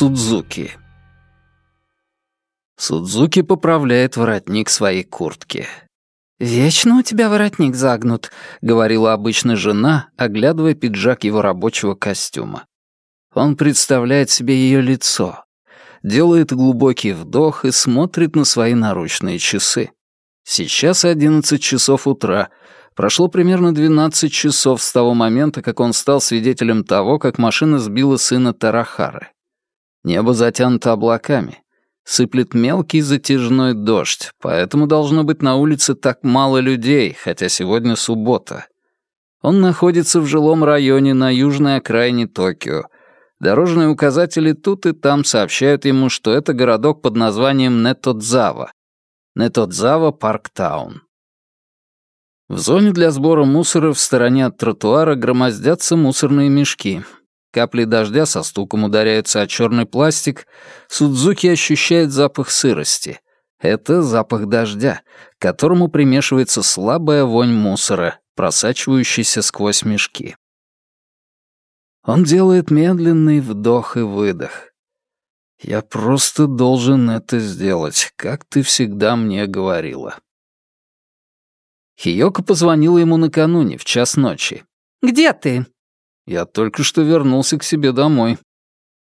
Судзуки. Судзуки поправляет воротник своей куртки. «Вечно у тебя воротник загнут», — говорила обычно жена, оглядывая пиджак его рабочего костюма. Он представляет себе ее лицо, делает глубокий вдох и смотрит на свои наручные часы. Сейчас одиннадцать часов утра. Прошло примерно двенадцать часов с того момента, как он стал свидетелем того, как машина сбила сына Тарахары. Небо затянуто облаками. Сыплет мелкий затяжной дождь, поэтому должно быть на улице так мало людей, хотя сегодня суббота. Он находится в жилом районе на южной окраине Токио. Дорожные указатели тут и там сообщают ему, что это городок под названием Нетодзава. Нетодзава Парктаун. В зоне для сбора мусора в стороне от тротуара громоздятся мусорные мешки. Капли дождя со стуком ударяются о черный пластик. Судзуки ощущает запах сырости. Это запах дождя, к которому примешивается слабая вонь мусора, просачивающаяся сквозь мешки. Он делает медленный вдох и выдох. «Я просто должен это сделать, как ты всегда мне говорила». Хиёко позвонила ему накануне, в час ночи. «Где ты?» Я только что вернулся к себе домой.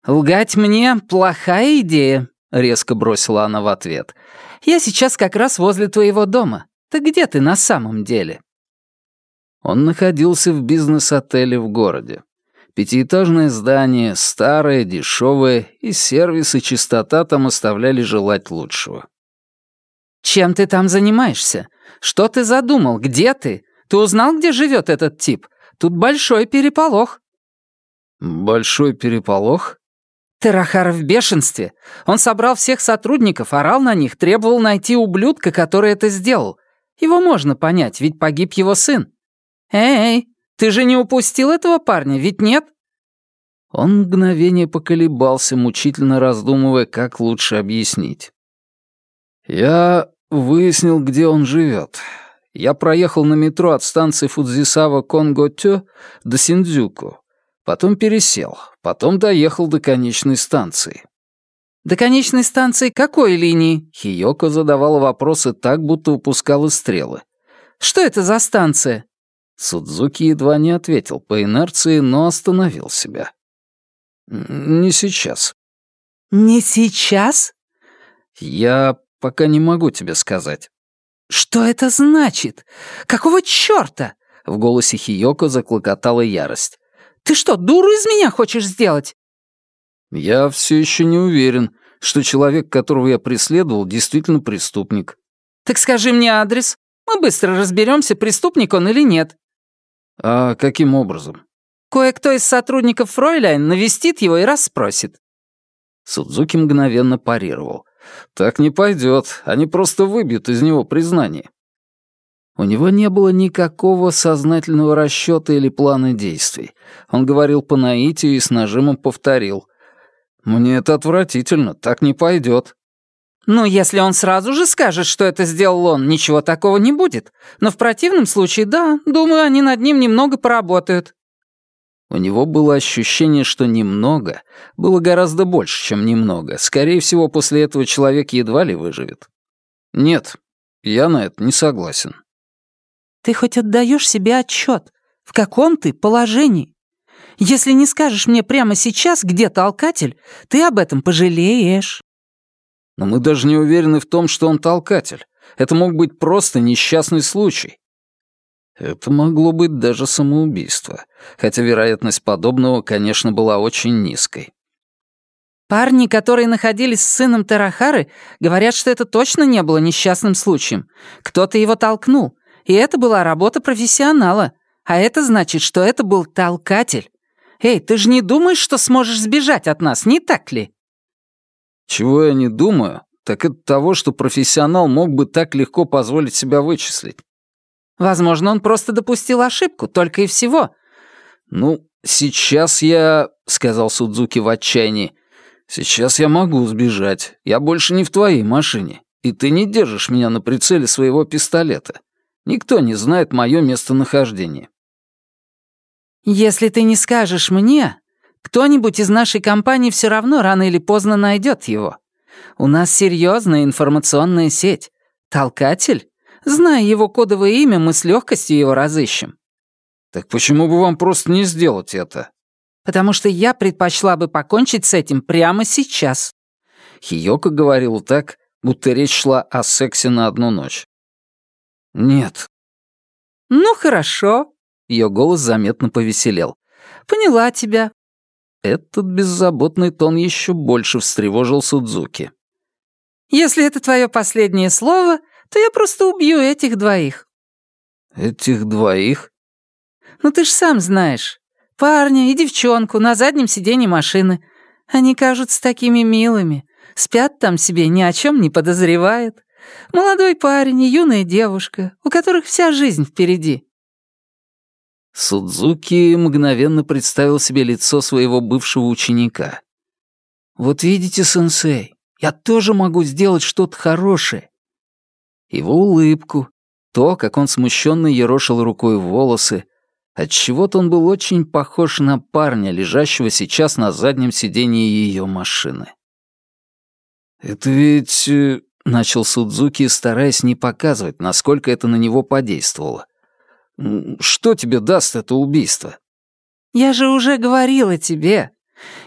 «Лгать мне — плохая идея», — резко бросила она в ответ. «Я сейчас как раз возле твоего дома. Так где ты на самом деле?» Он находился в бизнес-отеле в городе. Пятиэтажное здание, старое, дешевое, и сервис и чистота там оставляли желать лучшего. «Чем ты там занимаешься? Что ты задумал? Где ты? Ты узнал, где живет этот тип? Тут большой переполох». «Большой переполох?» Терахар в бешенстве. Он собрал всех сотрудников, орал на них, требовал найти ублюдка, который это сделал. Его можно понять, ведь погиб его сын. Эй, ты же не упустил этого парня, ведь нет? Он мгновение поколебался, мучительно раздумывая, как лучше объяснить. Я выяснил, где он живет. Я проехал на метро от станции Фудзисава Конготё до Синдзюку. Потом пересел. Потом доехал до конечной станции. «До конечной станции какой линии?» Хиёко задавала вопросы так, будто упускала стрелы. «Что это за станция?» Судзуки едва не ответил по инерции, но остановил себя. «Не сейчас». «Не сейчас?» «Я пока не могу тебе сказать». «Что это значит? Какого чёрта?» В голосе Хиёко заклокотала ярость. «Ты что, дуру из меня хочешь сделать?» «Я все еще не уверен, что человек, которого я преследовал, действительно преступник». «Так скажи мне адрес. Мы быстро разберемся, преступник он или нет». «А каким образом?» «Кое-кто из сотрудников Фройляйн навестит его и расспросит». Судзуки мгновенно парировал. Так не пойдет, они просто выбьют из него признание. У него не было никакого сознательного расчета или плана действий. Он говорил по наитию и с нажимом повторил. «Мне это отвратительно, так не пойдет». «Ну, если он сразу же скажет, что это сделал он, ничего такого не будет. Но в противном случае, да, думаю, они над ним немного поработают». У него было ощущение, что немного было гораздо больше, чем немного. Скорее всего, после этого человек едва ли выживет. Нет, я на это не согласен. Ты хоть отдаешь себе отчет, в каком ты положении? Если не скажешь мне прямо сейчас, где толкатель, ты об этом пожалеешь. Но мы даже не уверены в том, что он толкатель. Это мог быть просто несчастный случай. Это могло быть даже самоубийство, хотя вероятность подобного, конечно, была очень низкой. Парни, которые находились с сыном Тарахары, говорят, что это точно не было несчастным случаем. Кто-то его толкнул, и это была работа профессионала. А это значит, что это был толкатель. Эй, ты же не думаешь, что сможешь сбежать от нас, не так ли? Чего я не думаю, так это того, что профессионал мог бы так легко позволить себя вычислить. Возможно, он просто допустил ошибку, только и всего. «Ну, сейчас я...» — сказал Судзуки в отчаянии. «Сейчас я могу сбежать. Я больше не в твоей машине. И ты не держишь меня на прицеле своего пистолета. Никто не знает мое местонахождение». «Если ты не скажешь мне, Кто-нибудь из нашей компании все равно рано или поздно найдет его. У нас серьезная информационная сеть. Толкатель? Зная его кодовое имя, мы с легкостью его разыщем. Так почему бы вам просто не сделать это? Потому что я предпочла бы покончить с этим прямо сейчас. Хиёка говорила так, будто речь шла о сексе на одну ночь. «Нет». «Ну, хорошо». Ее голос заметно повеселел. «Поняла тебя». Этот беззаботный тон еще больше встревожил Судзуки. «Если это твое последнее слово, то я просто убью этих двоих». «Этих двоих?» «Ну ты ж сам знаешь. Парня и девчонку на заднем сиденье машины. Они кажутся такими милыми. Спят там себе, ни о чем не подозревают. Молодой парень и юная девушка, у которых вся жизнь впереди». Судзуки мгновенно представил себе лицо своего бывшего ученика. «Вот видите, сенсей, я тоже могу сделать что-то хорошее». Его улыбку, то, как он смущенно ерошил рукой волосы, отчего-то он был очень похож на парня, лежащего сейчас на заднем сиденье ее машины. «Это ведь...» э, — начал Судзуки, стараясь не показывать, насколько это на него подействовало. «Что тебе даст это убийство?» «Я же уже говорила тебе.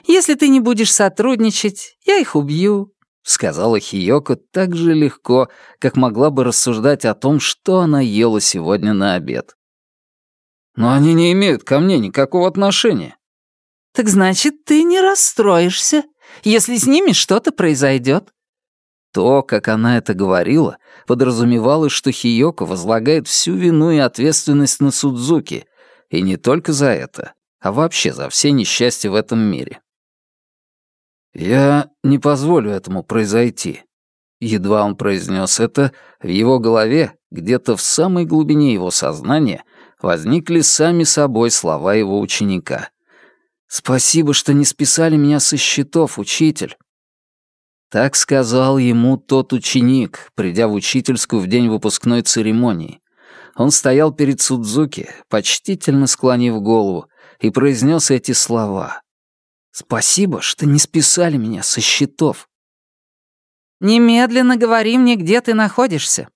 Если ты не будешь сотрудничать, я их убью», — сказала Хиёко так же легко, как могла бы рассуждать о том, что она ела сегодня на обед. «Но они не имеют ко мне никакого отношения». «Так значит, ты не расстроишься, если с ними что-то произойдет. То, как она это говорила, подразумевалось, что Хиёко возлагает всю вину и ответственность на Судзуки, и не только за это, а вообще за все несчастья в этом мире. «Я не позволю этому произойти». Едва он произнес это, в его голове, где-то в самой глубине его сознания, возникли сами собой слова его ученика. «Спасибо, что не списали меня со счетов, учитель». Так сказал ему тот ученик, придя в учительскую в день выпускной церемонии. Он стоял перед Судзуки, почтительно склонив голову, и произнес эти слова. «Спасибо, что не списали меня со счетов». «Немедленно говори мне, где ты находишься».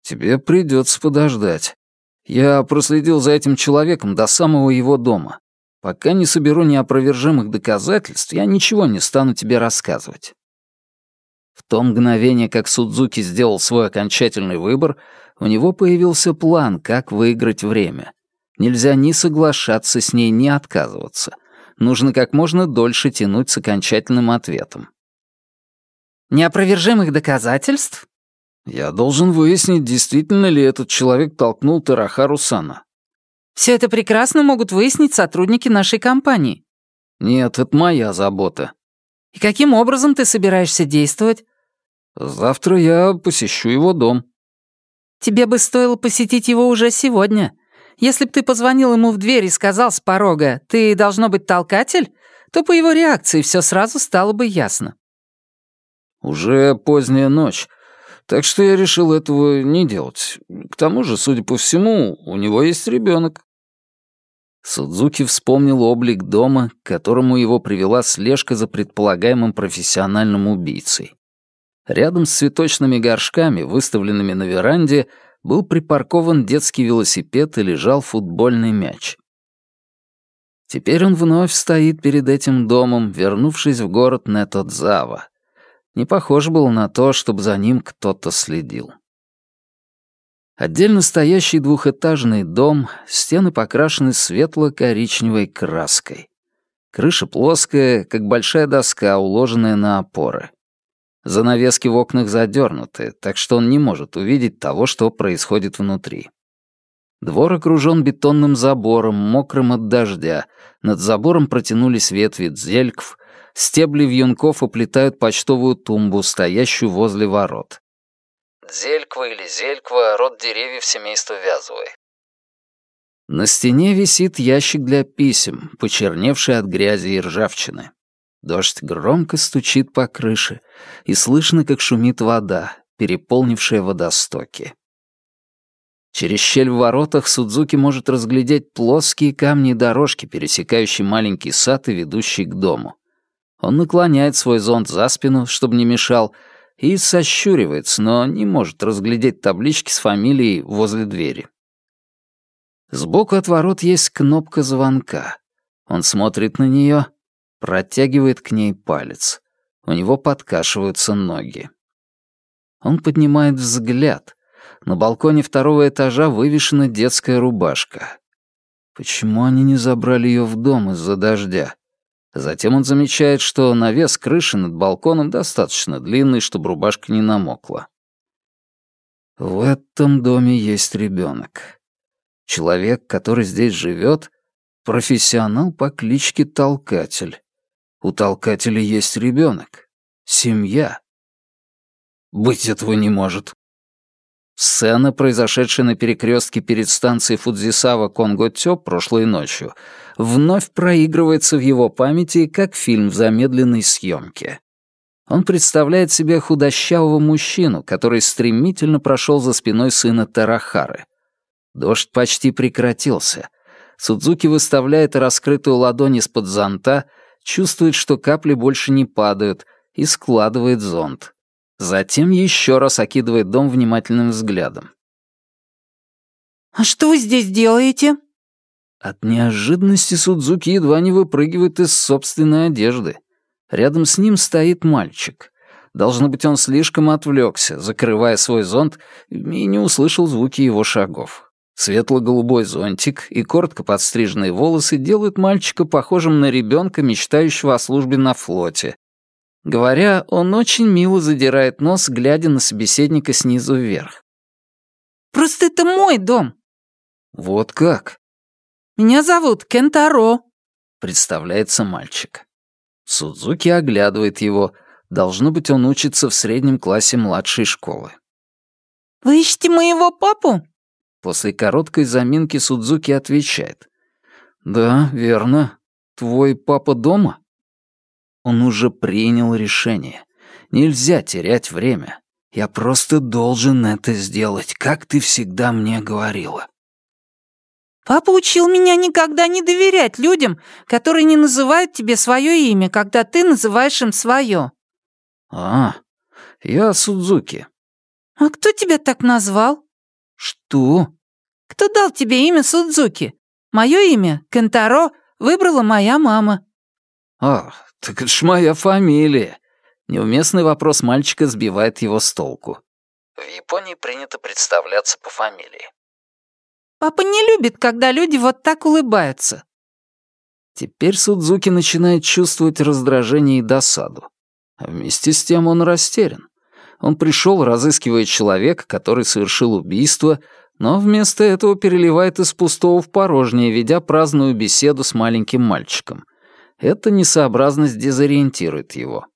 «Тебе придется подождать. Я проследил за этим человеком до самого его дома. Пока не соберу неопровержимых доказательств, я ничего не стану тебе рассказывать». В то мгновение, как Судзуки сделал свой окончательный выбор, у него появился план, как выиграть время. Нельзя ни соглашаться с ней, ни отказываться. Нужно как можно дольше тянуть с окончательным ответом. «Неопровержимых доказательств?» «Я должен выяснить, действительно ли этот человек толкнул Тарахару Сана. Все это прекрасно могут выяснить сотрудники нашей компании». «Нет, это моя забота». «И каким образом ты собираешься действовать?» «Завтра я посещу его дом». «Тебе бы стоило посетить его уже сегодня. Если б ты позвонил ему в дверь и сказал с порога, ты, должно быть, толкатель, то по его реакции все сразу стало бы ясно». «Уже поздняя ночь, так что я решил этого не делать. К тому же, судя по всему, у него есть ребенок. Судзуки вспомнил облик дома, к которому его привела слежка за предполагаемым профессиональным убийцей. Рядом с цветочными горшками, выставленными на веранде, был припаркован детский велосипед и лежал футбольный мяч. Теперь он вновь стоит перед этим домом, вернувшись в город Нетодзава. Не похоже было на то, чтобы за ним кто-то следил. Отдельно стоящий двухэтажный дом, стены покрашены светло-коричневой краской. Крыша плоская, как большая доска, уложенная на опоры. Занавески в окнах задернуты, так что он не может увидеть того, что происходит внутри. Двор окружен бетонным забором, мокрым от дождя. Над забором протянулись ветви дзелькв, стебли вьюнков оплетают почтовую тумбу, стоящую возле ворот. Зельква или зельква — род деревьев семейства вязовой. На стене висит ящик для писем, почерневший от грязи и ржавчины. Дождь громко стучит по крыше, и слышно, как шумит вода, переполнившая водостоки. Через щель в воротах Судзуки может разглядеть плоские камни и дорожки, пересекающие маленький сад и ведущий к дому. Он наклоняет свой зонт за спину, чтобы не мешал, и сощуривается, но не может разглядеть таблички с фамилией возле двери. Сбоку от ворот есть кнопка звонка. Он смотрит на нее, протягивает к ней палец. У него подкашиваются ноги. Он поднимает взгляд. На балконе второго этажа вывешена детская рубашка. Почему они не забрали ее в дом из-за дождя? Затем он замечает, что навес крыши над балконом достаточно длинный, чтобы рубашка не намокла. В этом доме есть ребенок. Человек, который здесь живет, профессионал по кличке Толкатель. У Толкателя есть ребенок. Семья. Быть этого не может. Сцена, произошедшая на перекрестке перед станцией Фудзисава Конго-Тё прошлой ночью, вновь проигрывается в его памяти как фильм в замедленной съемке. Он представляет себе худощавого мужчину, который стремительно прошел за спиной сына Тарахары. Дождь почти прекратился. Судзуки выставляет раскрытую ладонь из-под зонта, чувствует, что капли больше не падают, и складывает зонт. Затем еще раз окидывает дом внимательным взглядом. «А что вы здесь делаете?» От неожиданности Судзуки едва не выпрыгивает из собственной одежды. Рядом с ним стоит мальчик. Должно быть, он слишком отвлекся, закрывая свой зонт, и не услышал звуки его шагов. Светло-голубой зонтик и коротко подстриженные волосы делают мальчика похожим на ребенка, мечтающего о службе на флоте, Говоря, он очень мило задирает нос, глядя на собеседника снизу вверх. «Просто это мой дом». «Вот как?» «Меня зовут Кентаро», — представляется мальчик. Судзуки оглядывает его. Должно быть, он учится в среднем классе младшей школы. «Вы ищете моего папу?» После короткой заминки Судзуки отвечает. «Да, верно. Твой папа дома?» Он уже принял решение. Нельзя терять время. Я просто должен это сделать, как ты всегда мне говорила. Папа учил меня никогда не доверять людям, которые не называют тебе свое имя, когда ты называешь им свое. А, я Судзуки. А кто тебя так назвал? Что? Кто дал тебе имя Судзуки? Мое имя, Кентаро, выбрала моя мама. А, «Так это ж моя фамилия!» Неуместный вопрос мальчика сбивает его с толку. В Японии принято представляться по фамилии. «Папа не любит, когда люди вот так улыбаются». Теперь Судзуки начинает чувствовать раздражение и досаду. А вместе с тем он растерян. Он пришел, разыскивая человека, который совершил убийство, но вместо этого переливает из пустого в порожнее, ведя праздную беседу с маленьким мальчиком — эта несообразность дезориентирует его.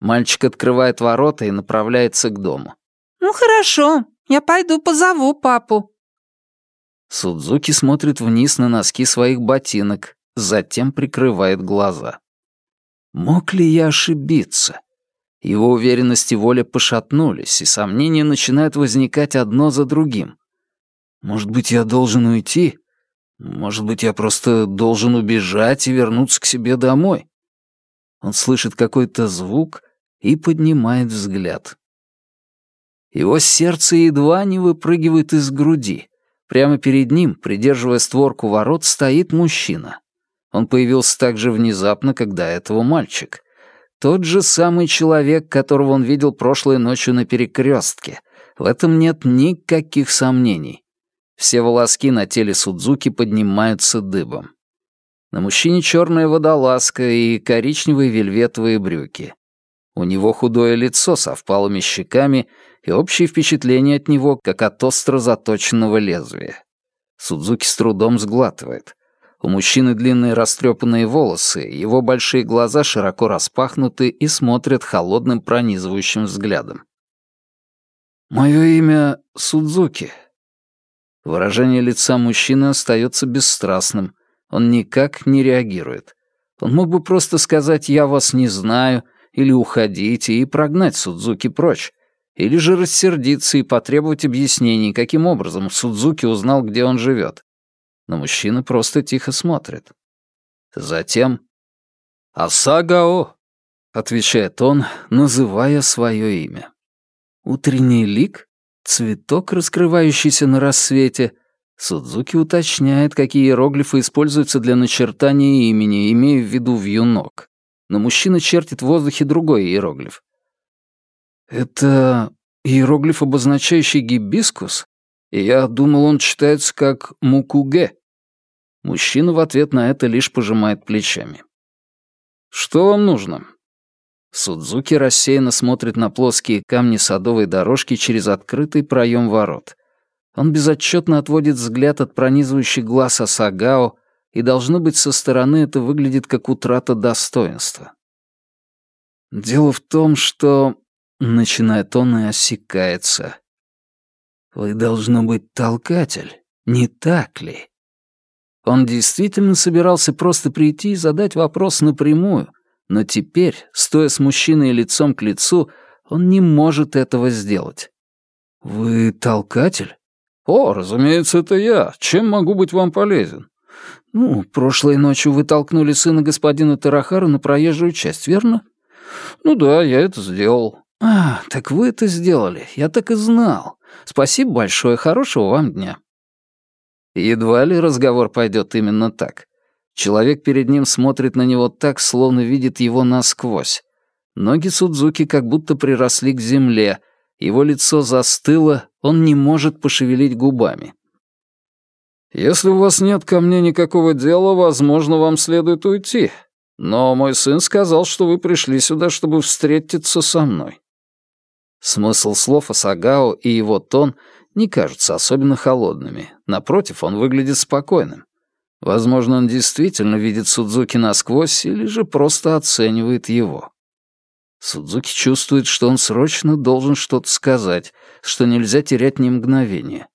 Мальчик открывает ворота и направляется к дому. «Ну хорошо, я пойду позову папу». Судзуки смотрит вниз на носки своих ботинок, затем прикрывает глаза. Мог ли я ошибиться? Его уверенность и воля пошатнулись, и сомнения начинают возникать одно за другим. Может быть, я должен уйти? Может быть, я просто должен убежать и вернуться к себе домой? Он слышит какой-то звук и поднимает взгляд. Его сердце едва не выпрыгивает из груди. Прямо перед ним, придерживая створку ворот, стоит мужчина. Он появился так же внезапно, как до этого мальчик. Тот же самый человек, которого он видел прошлой ночью на перекрестке. В этом нет никаких сомнений. Все волоски на теле Судзуки поднимаются дыбом. На мужчине черная водолазка и коричневые вельветовые брюки. У него худое лицо со впалыми щеками и общее впечатление от него, как от остро заточенного лезвия. Судзуки с трудом сглатывает. У мужчины длинные растрепанные волосы, его большие глаза широко распахнуты и смотрят холодным пронизывающим взглядом. «Мое имя Судзуки», Выражение лица мужчины остается бесстрастным. Он никак не реагирует. Он мог бы просто сказать «я вас не знаю» или «уходите» и прогнать Судзуки прочь. Или же рассердиться и потребовать объяснений, каким образом Судзуки узнал, где он живет. Но мужчина просто тихо смотрит. Затем «Асагао», — отвечает он, называя свое имя. Утренний лик? Цветок, раскрывающийся на рассвете? Судзуки уточняет, какие иероглифы используются для начертания имени, имея в виду вьюнок. Но мужчина чертит в воздухе другой иероглиф. «Это иероглиф, обозначающий гибискус? Я думал, он читается как «мукуге». Мужчина в ответ на это лишь пожимает плечами. «Что вам нужно?» Судзуки рассеянно смотрит на плоские камни садовой дорожки через открытый проем ворот. Он безотчетно отводит взгляд от пронизывающих глаз Асагао, и, должно быть, со стороны это выглядит как утрата достоинства. «Дело в том, что...» — начинает он и осекается. «Вы, должно быть, толкатель, не так ли?» Он действительно собирался просто прийти и задать вопрос напрямую, но теперь, стоя с мужчиной лицом к лицу, он не может этого сделать. «Вы толкатель?» «О, разумеется, это я. Чем могу быть вам полезен?» «Ну, прошлой ночью вы толкнули сына господина Тарахара на проезжую часть, верно?» «Ну да, я это сделал». «А, так вы это сделали. Я так и знал. Спасибо большое. Хорошего вам дня». Едва ли разговор пойдет именно так. Человек перед ним смотрит на него так, словно видит его насквозь. Ноги Судзуки как будто приросли к земле, его лицо застыло, он не может пошевелить губами. «Если у вас нет ко мне никакого дела, возможно, вам следует уйти. Но мой сын сказал, что вы пришли сюда, чтобы встретиться со мной». Смысл слов Асагао и его тон не кажутся особенно холодными. Напротив, он выглядит спокойным. Возможно, он действительно видит Судзуки насквозь или же просто оценивает его. Судзуки чувствует, что он срочно должен что-то сказать, что нельзя терять ни мгновения.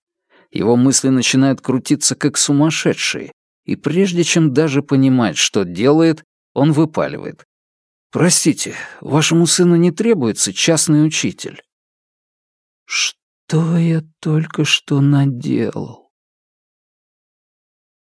Его мысли начинают крутиться как сумасшедшие, и прежде чем даже понимать, что делает, он выпаливает. «Простите, вашему сыну не требуется частный учитель». «Что я только что наделал?»